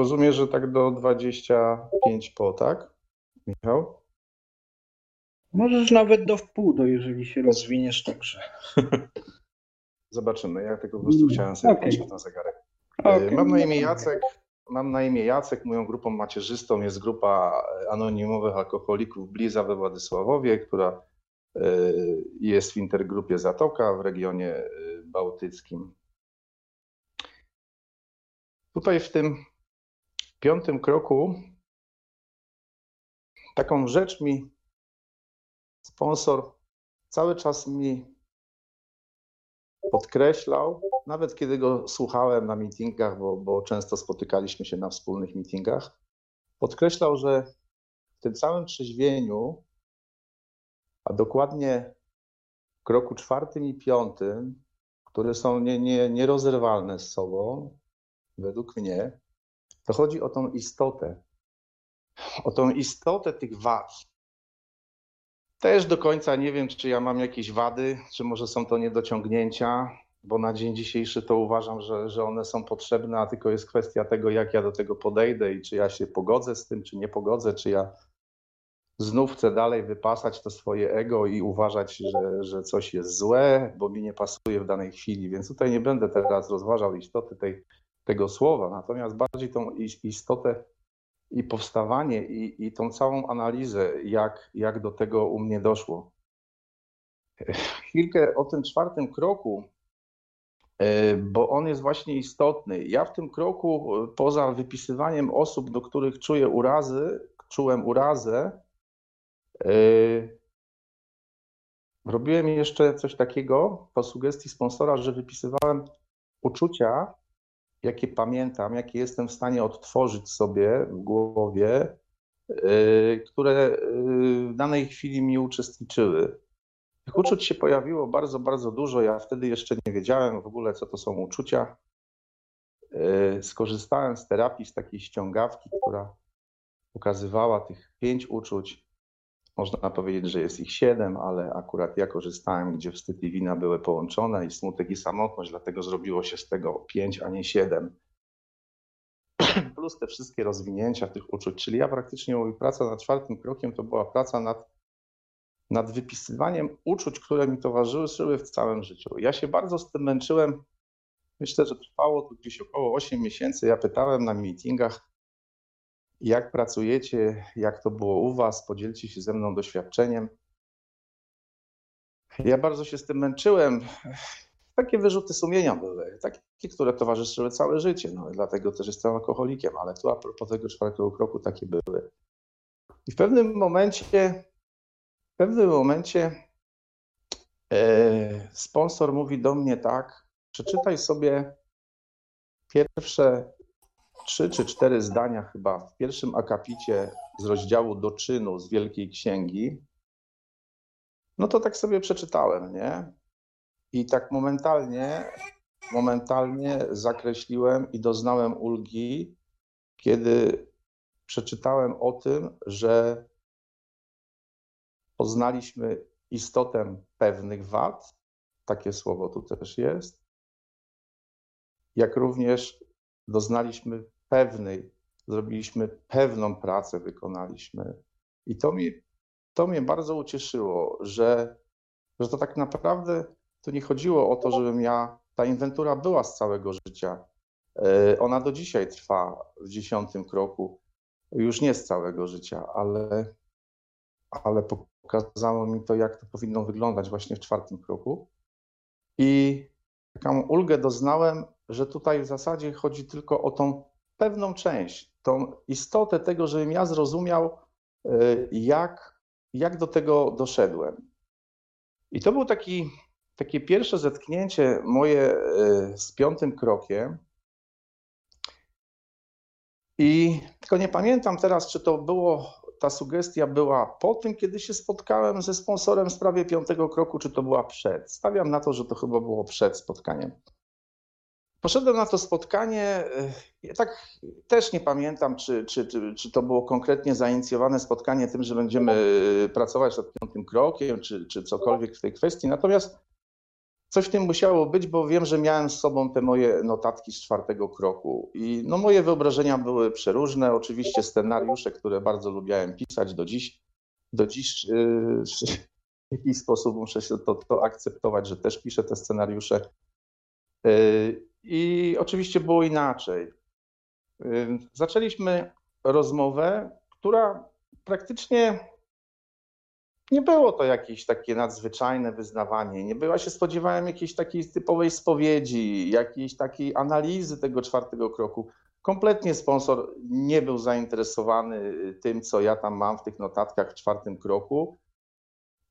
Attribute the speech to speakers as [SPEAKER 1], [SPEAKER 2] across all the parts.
[SPEAKER 1] rozumiem, że tak do 25 po, tak? Michał?
[SPEAKER 2] Możesz nawet do wpół, do jeżeli się rozwiniesz, także.
[SPEAKER 1] Zobaczymy. Ja tylko po prostu chciałem sobie
[SPEAKER 2] Okay.
[SPEAKER 1] patrzeć na zegarek.
[SPEAKER 2] Okay.
[SPEAKER 1] Mam na imię Jacek. Mam na imię Jacek. Moją grupą macierzystą jest grupa anonimowych alkoholików Bliza we Władysławowie, która y, jest w intergrupie Zatoka w regionie bałtyckim. Tutaj w tym piątym kroku taką rzecz mi sponsor cały czas mi podkreślał, nawet kiedy go słuchałem na meetingach, bo, bo często spotykaliśmy się na wspólnych meetingach, podkreślał, że w tym całym trzeźwieniu, a dokładnie w kroku czwartym i piątym, które są nie, nie, nierozerwalne z sobą, według mnie, to chodzi o tą istotę, o tą istotę tych wad. Też do końca nie wiem, czy ja mam jakieś wady, czy może są to niedociągnięcia, bo na dzień dzisiejszy to uważam, że, że one są potrzebne, a tylko jest kwestia tego, jak ja do tego podejdę i czy ja się pogodzę z tym, czy nie pogodzę, czy ja znów chcę dalej wypasać to swoje ego i uważać, że, że coś jest złe, bo mi nie pasuje w danej chwili. Więc tutaj nie będę teraz rozważał istoty tej, tego słowa, natomiast bardziej tą istotę i powstawanie, i, i tą całą analizę, jak, jak do tego u mnie doszło. Chwilkę o tym czwartym kroku, bo on jest właśnie istotny. Ja w tym kroku, poza wypisywaniem osób, do których czuję urazy, czułem urazę, robiłem jeszcze coś takiego po sugestii sponsora, że wypisywałem uczucia, jakie pamiętam, jakie jestem w stanie odtworzyć sobie w głowie, yy, które yy, w danej chwili mi uczestniczyły. Tych uczuć się pojawiło bardzo, bardzo dużo. Ja wtedy jeszcze nie wiedziałem w ogóle, co to są uczucia. Yy, skorzystałem z terapii, z takiej ściągawki, która pokazywała tych pięć uczuć. Można powiedzieć, że jest ich siedem, ale akurat ja korzystałem, gdzie wstyd i wina były połączone i smutek i samotność, dlatego zrobiło się z tego pięć, a nie siedem. Plus te wszystkie rozwinięcia tych uczuć. Czyli ja praktycznie moja praca nad czwartym krokiem to była praca nad, nad wypisywaniem uczuć, które mi towarzyszyły w całym życiu. Ja się bardzo z tym męczyłem. Myślę, że trwało to gdzieś około 8 miesięcy. Ja pytałem na meetingach, jak pracujecie, jak to było u Was, podzielcie się ze mną doświadczeniem. Ja bardzo się z tym męczyłem. Takie wyrzuty sumienia były, takie, które towarzyszyły całe życie. No, dlatego też jestem alkoholikiem, ale tu a propos tego czwartego kroku takie były. I w pewnym momencie, w pewnym momencie e, sponsor mówi do mnie tak, przeczytaj sobie pierwsze trzy czy cztery zdania chyba w pierwszym akapicie z rozdziału do czynu z Wielkiej Księgi, no to tak sobie przeczytałem, nie? I tak momentalnie, momentalnie zakreśliłem i doznałem ulgi, kiedy przeczytałem o tym, że poznaliśmy istotę pewnych wad, takie słowo tu też jest, jak również doznaliśmy pewnej, zrobiliśmy pewną pracę, wykonaliśmy. I to, mi, to mnie bardzo ucieszyło, że, że to tak naprawdę to nie chodziło o to, żebym ja, ta inwentura była z całego życia. Ona do dzisiaj trwa w dziesiątym kroku, już nie z całego życia, ale, ale pokazało mi to, jak to powinno wyglądać właśnie w czwartym kroku. I taką ulgę doznałem, że tutaj w zasadzie chodzi tylko o tą pewną część, tą istotę tego, żebym ja zrozumiał, jak, jak do tego doszedłem. I to było taki, takie pierwsze zetknięcie moje z piątym krokiem. I tylko nie pamiętam teraz, czy to było, ta sugestia była po tym, kiedy się spotkałem ze sponsorem w sprawie piątego kroku, czy to była przed. Stawiam na to, że to chyba było przed spotkaniem. Poszedłem na to spotkanie. Ja tak też nie pamiętam, czy, czy, czy, czy to było konkretnie zainicjowane spotkanie tym, że będziemy pracować nad piątym krokiem, czy, czy cokolwiek w tej kwestii. Natomiast coś w tym musiało być, bo wiem, że miałem z sobą te moje notatki z czwartego kroku. I no, moje wyobrażenia były przeróżne. Oczywiście scenariusze, które bardzo lubiałem pisać do dziś. Do dziś yy, w jakiś sposób muszę się to, to akceptować, że też piszę te scenariusze. I oczywiście było inaczej. Zaczęliśmy rozmowę, która praktycznie nie było to jakieś takie nadzwyczajne wyznawanie. Nie było, ja się spodziewałem jakiejś takiej typowej spowiedzi, jakiejś takiej analizy tego czwartego kroku. Kompletnie sponsor nie był zainteresowany tym, co ja tam mam w tych notatkach w czwartym kroku.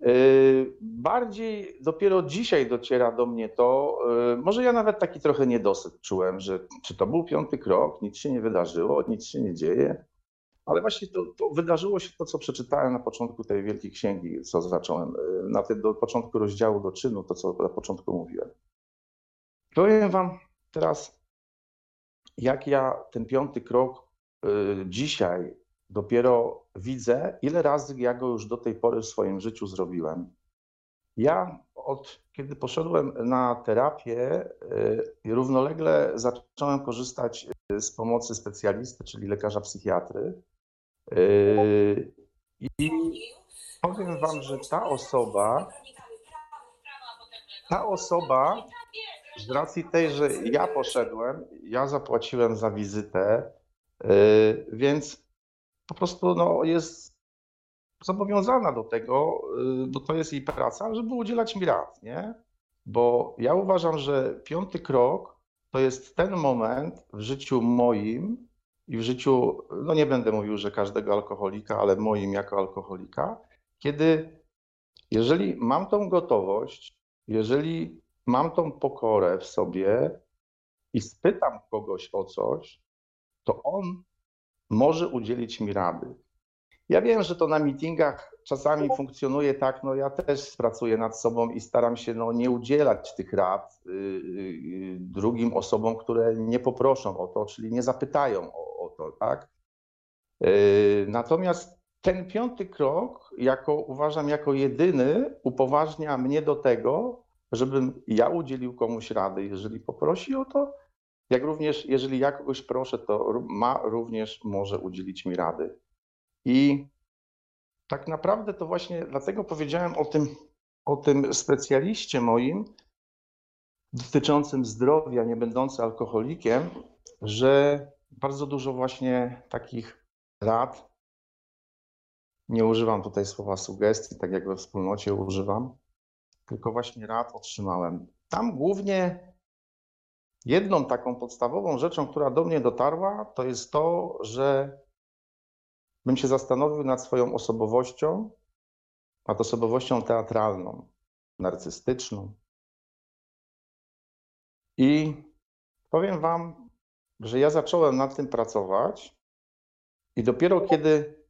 [SPEAKER 1] Yy, bardziej dopiero dzisiaj dociera do mnie to, yy, może ja nawet taki trochę niedosyt czułem, że czy to był piąty krok, nic się nie wydarzyło, nic się nie dzieje. Ale właśnie to, to, wydarzyło się to, co przeczytałem na początku tej wielkiej księgi, co zacząłem, y, na tym do początku rozdziału do czynu, to co na początku mówiłem. Powiem wam teraz, jak ja ten piąty krok dzisiaj dopiero widzę, ile razy ja go już do tej pory w swoim życiu zrobiłem. Ja od kiedy poszedłem na terapię, y, równolegle zacząłem korzystać z pomocy specjalisty, czyli lekarza psychiatry. Yy, I powiem wam, że ta osoba, ta osoba, z racji tej, że ja poszedłem, ja zapłaciłem za wizytę, więc po prostu no, jest zobowiązana do tego, yy, bo to jest jej praca, żeby udzielać mi rad, nie? Bo ja uważam, że piąty krok to jest ten moment w życiu moim, i w życiu, no nie będę mówił, że każdego alkoholika, ale moim jako alkoholika, kiedy jeżeli mam tą gotowość, jeżeli mam tą pokorę w sobie i spytam kogoś o coś, to on może udzielić mi rady. Ja wiem, że to na meetingach czasami funkcjonuje tak, no ja też pracuję nad sobą i staram się no, nie udzielać tych rad y, y, y, drugim osobom, które nie poproszą o to, czyli nie zapytają o, o to, tak? Natomiast ten piąty krok, jako, uważam jako jedyny, upoważnia mnie do tego, żebym ja udzielił komuś rady, jeżeli poprosi o to, jak również, jeżeli ja kogoś proszę, to ma również może udzielić mi rady. I tak naprawdę to właśnie dlatego powiedziałem o tym, o tym specjaliście moim dotyczącym zdrowia, nie będący alkoholikiem, że bardzo dużo właśnie takich rad, nie używam tutaj słowa sugestii, tak jak we wspólnocie używam, tylko właśnie rad otrzymałem. Tam głównie jedną taką podstawową rzeczą, która do mnie dotarła, to jest to, że bym się zastanowił nad swoją osobowością, nad osobowością teatralną, narcystyczną. I powiem Wam, że ja zacząłem nad tym pracować i dopiero kiedy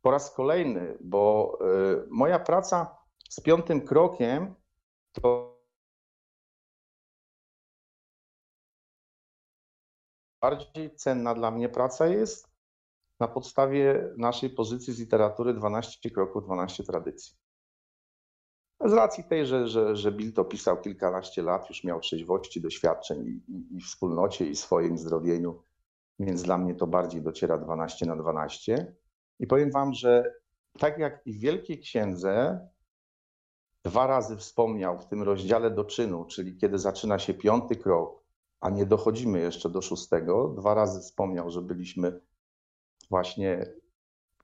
[SPEAKER 1] po raz kolejny, bo y, moja praca z piątym krokiem to bardziej cenna dla mnie praca jest na podstawie naszej pozycji z literatury 12 kroków, 12 tradycji. Z racji tej, że, że, że Bill to pisał kilkanaście lat, już miał trzeźwości, doświadczeń i, i, i wspólnocie, i swoim zdrowieniu, więc dla mnie to bardziej dociera 12 na 12. I powiem Wam, że tak jak i w Wielkiej Księdze, dwa razy wspomniał w tym rozdziale do czynu, czyli kiedy zaczyna się piąty krok, a nie dochodzimy jeszcze do szóstego, dwa razy wspomniał, że byliśmy właśnie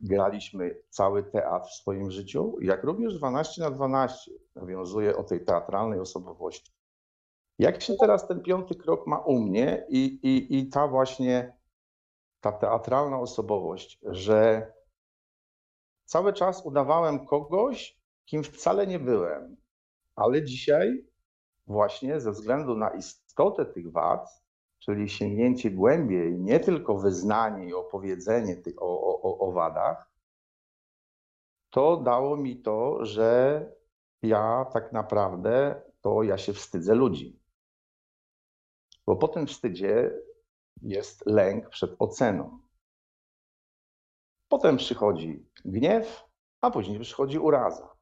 [SPEAKER 1] graliśmy cały teatr w swoim życiu, jak również 12 na 12 nawiązuje o tej teatralnej osobowości. Jak się teraz ten piąty krok ma u mnie i, i, i ta właśnie ta teatralna osobowość, że cały czas udawałem kogoś, kim wcale nie byłem, ale dzisiaj właśnie ze względu na istotę tych wad czyli sięgnięcie głębiej, nie tylko wyznanie i opowiedzenie o, o, o wadach, to dało mi to, że ja tak naprawdę to ja się wstydzę ludzi. Bo po tym wstydzie jest lęk przed oceną. Potem przychodzi gniew, a później przychodzi uraza.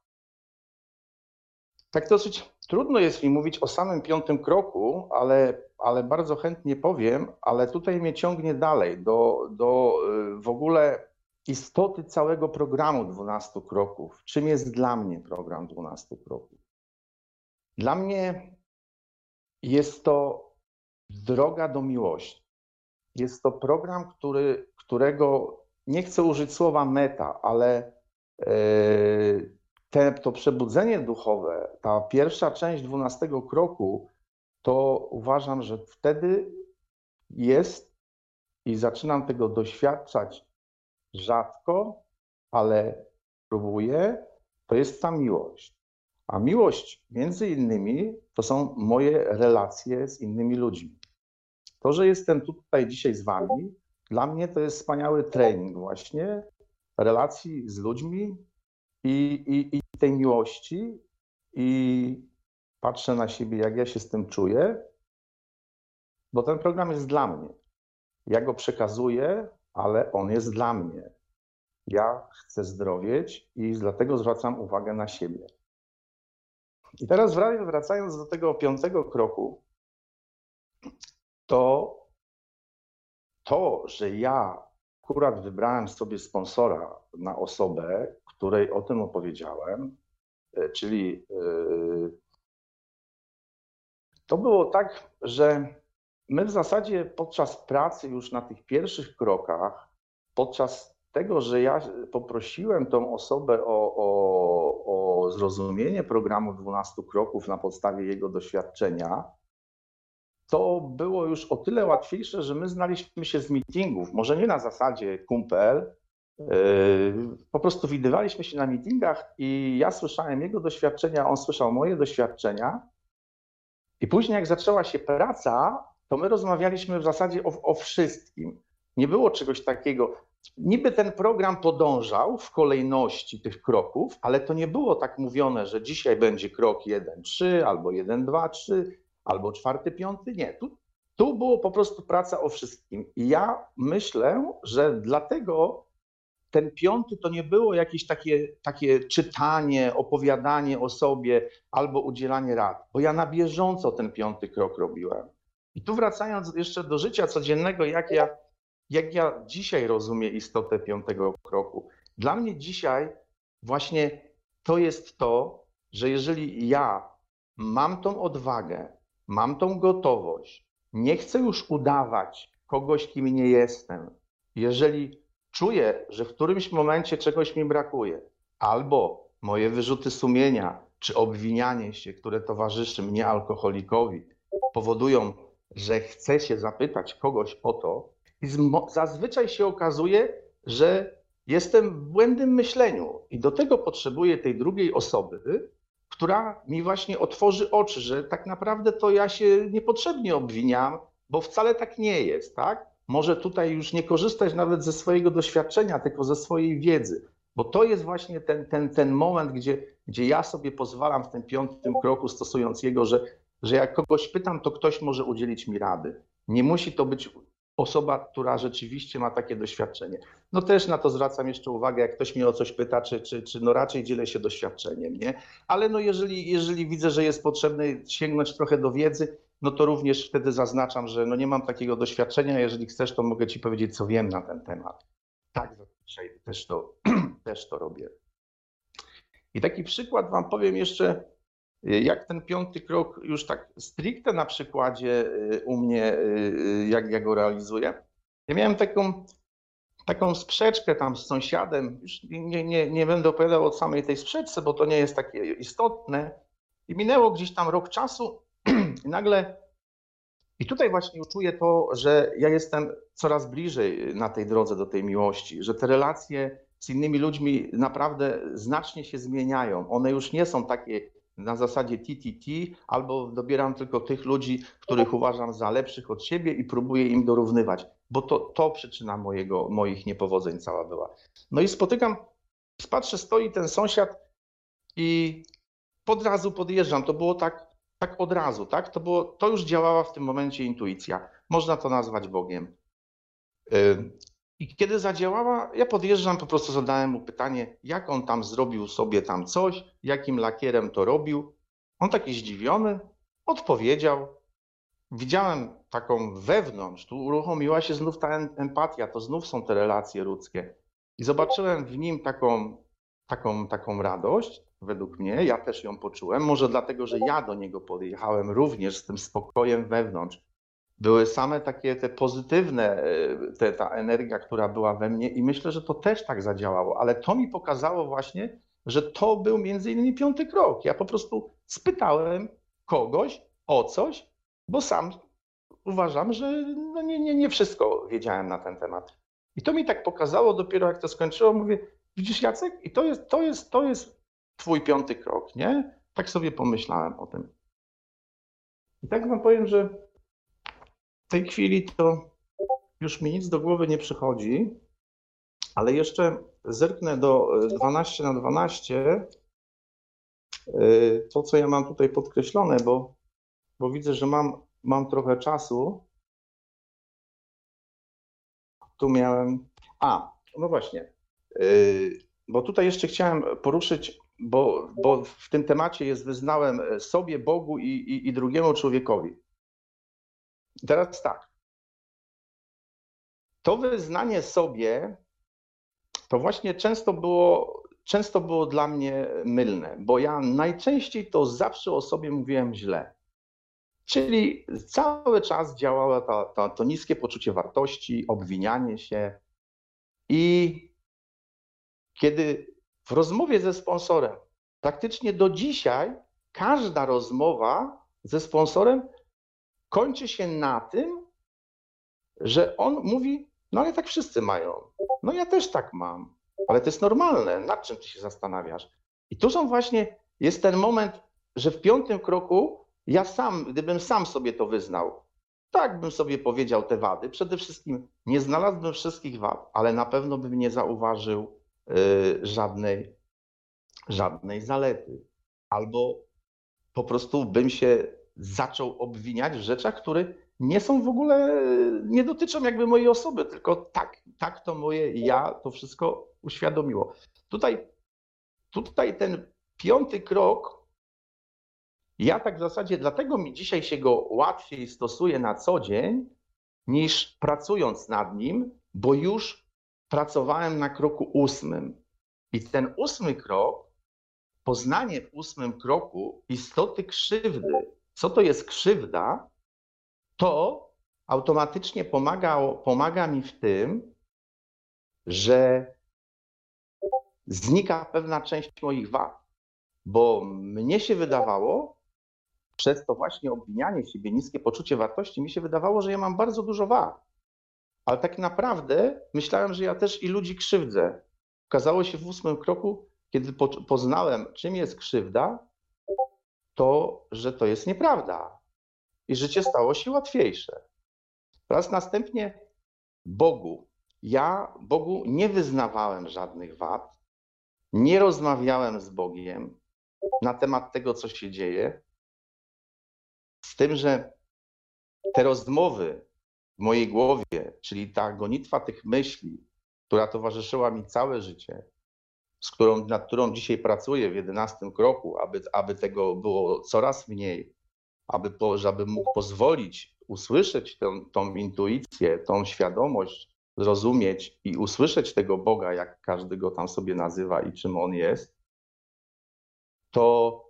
[SPEAKER 1] Tak dosyć trudno jest mi mówić o samym piątym kroku, ale, ale bardzo chętnie powiem, ale tutaj mnie ciągnie dalej do, do y, w ogóle istoty całego programu 12 kroków. Czym jest dla mnie program 12 kroków? Dla mnie jest to droga do miłości. Jest to program, który, którego nie chcę użyć słowa meta, ale e, te, to przebudzenie duchowe, ta pierwsza część 12 kroku, to uważam, że wtedy jest i zaczynam tego doświadczać rzadko, ale próbuję, to jest ta miłość. A miłość, między innymi, to są moje relacje z innymi ludźmi. To, że jestem tutaj dzisiaj z Wami, dla mnie to jest wspaniały trening, właśnie relacji z ludźmi i, i, i tej miłości. I patrzę na siebie, jak ja się z tym czuję, bo ten program jest dla mnie. Ja go przekazuję, ale on jest dla mnie. Ja chcę zdrowieć i dlatego zwracam uwagę na siebie. I teraz wracając do tego piątego kroku, to to, że ja akurat wybrałem sobie sponsora na osobę, której o tym opowiedziałem, e, czyli e, to było tak, że my w zasadzie podczas pracy już na tych pierwszych krokach, podczas tego, że ja poprosiłem tą osobę o, o, o zrozumienie programu 12 kroków na podstawie jego doświadczenia, to było już o tyle łatwiejsze, że my znaliśmy się z meetingów, może nie na zasadzie kumpel, yy, po prostu widywaliśmy się na meetingach i ja słyszałem jego doświadczenia, on słyszał moje doświadczenia. I później, jak zaczęła się praca, to my rozmawialiśmy w zasadzie o, o wszystkim. Nie było czegoś takiego. Niby ten program podążał w kolejności tych kroków, ale to nie było tak mówione, że dzisiaj będzie krok 1, 3 albo 1, 2, 3 albo czwarty, piąty. Nie, tu, tu było po prostu praca o wszystkim. I ja myślę, że dlatego ten piąty to nie było jakieś takie, takie czytanie, opowiadanie o sobie albo udzielanie rad, bo ja na bieżąco ten piąty krok robiłem. I tu wracając jeszcze do życia codziennego, jak ja, jak ja dzisiaj rozumiem istotę piątego kroku. Dla mnie dzisiaj właśnie to jest to, że jeżeli ja mam tą odwagę, mam tą gotowość, nie chcę już udawać kogoś, kim nie jestem. Jeżeli czuję, że w którymś momencie czegoś mi brakuje, albo moje wyrzuty sumienia, czy obwinianie się, które towarzyszy mnie alkoholikowi, powodują, że chcę się zapytać kogoś o to, i zazwyczaj się okazuje, że jestem w błędnym myśleniu i do tego potrzebuję tej drugiej osoby, która mi właśnie otworzy oczy, że tak naprawdę to ja się niepotrzebnie obwiniam, bo wcale tak nie jest, tak? Może tutaj już nie korzystać nawet ze swojego doświadczenia, tylko ze swojej wiedzy, bo to jest właśnie ten, ten, ten moment, gdzie, gdzie ja sobie pozwalam w tym piątym kroku, stosując jego, że, że jak kogoś pytam, to ktoś może udzielić mi rady. Nie musi to być osoba, która rzeczywiście ma takie doświadczenie. No też na to zwracam jeszcze uwagę, jak ktoś mnie o coś pyta, czy, czy, czy no raczej dzielę się doświadczeniem, nie? Ale no jeżeli, jeżeli widzę, że jest potrzebne sięgnąć trochę do wiedzy, no to również wtedy zaznaczam, że no nie mam takiego doświadczenia, jeżeli chcesz, to mogę ci powiedzieć, co wiem na ten temat. Tak, też to, też to robię. I taki przykład wam powiem jeszcze, jak ten piąty krok już tak stricte na przykładzie y, u mnie, y, y, jak ja go realizuję. Ja miałem taką, taką sprzeczkę tam z sąsiadem, już nie, nie, nie będę opowiadał o samej tej sprzeczce, bo to nie jest takie istotne. I minęło gdzieś tam rok czasu i nagle, i tutaj właśnie czuję to, że ja jestem coraz bliżej na tej drodze do tej miłości, że te relacje z innymi ludźmi naprawdę znacznie się zmieniają. One już nie są takie na zasadzie TTT, albo dobieram tylko tych ludzi, których uważam za lepszych od siebie i próbuję im dorównywać, bo to, to przyczyna mojego, moich niepowodzeń cała była. No i spotykam, patrzę, stoi ten sąsiad i od razu podjeżdżam. To było tak, tak od razu, tak? To, było, to już działała w tym momencie intuicja. Można to nazwać Bogiem. I kiedy zadziałała, ja podjeżdżam, po prostu zadałem mu pytanie, jak on tam zrobił sobie tam coś, jakim lakierem to robił. On taki zdziwiony odpowiedział. Widziałem taką wewnątrz, tu uruchomiła się znów ta empatia, to znów są te relacje ludzkie. I zobaczyłem w nim taką, taką, taką radość, według mnie, ja też ją poczułem. Może dlatego, że ja do niego podjechałem również z tym spokojem wewnątrz. Były same takie te pozytywne, e, te, ta energia, która była we mnie, i myślę, że to też tak zadziałało, ale to mi pokazało właśnie, że to był między innymi piąty krok. Ja po prostu spytałem kogoś o coś, bo sam uważam, że no nie, nie, nie wszystko wiedziałem na ten temat. I to mi tak pokazało dopiero jak to skończyło, mówię, widzisz Jacek, i to jest, to jest, to jest twój piąty krok, nie? Tak sobie pomyślałem o tym. I tak wam powiem, że w tej chwili to już mi nic do głowy nie przychodzi, ale jeszcze zerknę do 12 na 12. Y, to, co ja mam tutaj podkreślone, bo, bo widzę, że mam, mam trochę czasu. Tu miałem. A, no właśnie. Y, bo tutaj jeszcze chciałem poruszyć, bo, bo w tym temacie jest wyznałem sobie, Bogu i, i, i drugiemu człowiekowi. Teraz tak. To wyznanie sobie to właśnie często było, często było dla mnie mylne, bo ja najczęściej to zawsze o sobie mówiłem źle. Czyli cały czas działało to, niskie poczucie wartości, obwinianie się. I kiedy w rozmowie ze sponsorem, praktycznie do dzisiaj, każda rozmowa ze sponsorem kończy się na tym, że on mówi: No ale tak wszyscy mają. No ja też tak mam, ale to jest normalne. Nad czym ty się zastanawiasz? I tu są właśnie, jest ten moment, że w piątym kroku ja sam, gdybym sam sobie to wyznał, tak bym sobie powiedział te wady. Przede wszystkim nie znalazłbym wszystkich wad, ale na pewno bym nie zauważył y, żadnej, żadnej zalety. Albo po prostu bym się zaczął obwiniać w rzeczach, które nie są w ogóle, nie dotyczą jakby mojej osoby, tylko tak, tak to moje ja to wszystko uświadomiło. Tutaj, tutaj ten piąty krok, ja tak w zasadzie dlatego mi dzisiaj się go łatwiej stosuje na co dzień, niż pracując nad nim, bo już pracowałem na kroku ósmym. I ten ósmy krok, poznanie w ósmym kroku istoty krzywdy, co to jest krzywda, to automatycznie pomaga, pomaga mi w tym, że znika pewna część moich wad. Bo mnie się wydawało, przez to właśnie obwinianie siebie, niskie poczucie wartości, mi się wydawało, że ja mam bardzo dużo wad. Ale tak naprawdę myślałem, że ja też i ludzi krzywdzę. Okazało się w ósmym kroku, kiedy poznałem, czym jest krzywda, to, że to jest nieprawda. I życie stało się łatwiejsze. Teraz następnie Bogu. Ja Bogu nie wyznawałem żadnych wad, nie rozmawiałem z Bogiem na temat tego, co się dzieje. Z tym, że te rozmowy w mojej głowie, czyli ta gonitwa tych myśli, która towarzyszyła mi całe życie, z którą, nad którą dzisiaj pracuję w jedenastym kroku, aby, aby tego było coraz mniej, aby, żeby mógł pozwolić usłyszeć tę, tą intuicję, tą świadomość, zrozumieć i usłyszeć tego Boga, jak każdy go tam sobie nazywa i czym on jest, to,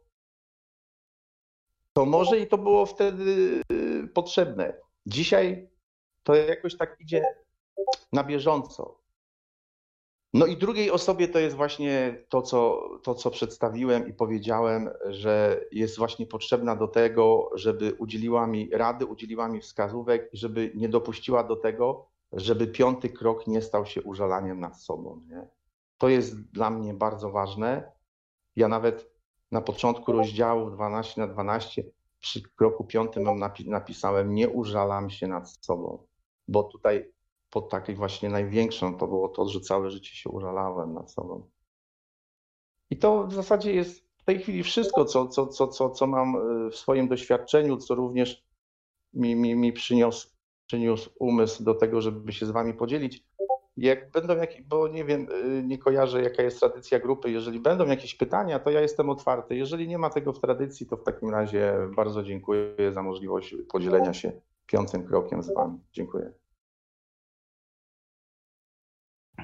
[SPEAKER 1] to może i to było wtedy y, potrzebne. Dzisiaj to jakoś tak idzie na bieżąco. No i drugiej osobie to jest właśnie to co, to, co przedstawiłem i powiedziałem, że jest właśnie potrzebna do tego, żeby udzieliła mi rady, udzieliła mi wskazówek i żeby nie dopuściła do tego, żeby piąty krok nie stał się użalaniem nad sobą. Nie? To jest dla mnie bardzo ważne. Ja nawet na początku rozdziału 12 na 12 przy kroku piątym napisałem nie użalam się nad sobą, bo tutaj pod takiej właśnie największą to było to, że całe życie się użalałem nad sobą. I to w zasadzie jest w tej chwili wszystko, co, co, co, co, co mam y, w swoim doświadczeniu, co również mi, mi, mi przyniósł, przyniósł umysł do tego, żeby się z Wami podzielić. Jak będą jakieś, bo nie wiem, y, nie kojarzę jaka jest tradycja grupy, jeżeli będą jakieś pytania, to ja jestem otwarty. Jeżeli nie ma tego w tradycji, to w takim razie bardzo dziękuję za możliwość podzielenia się piątym krokiem z Wami. Dziękuję.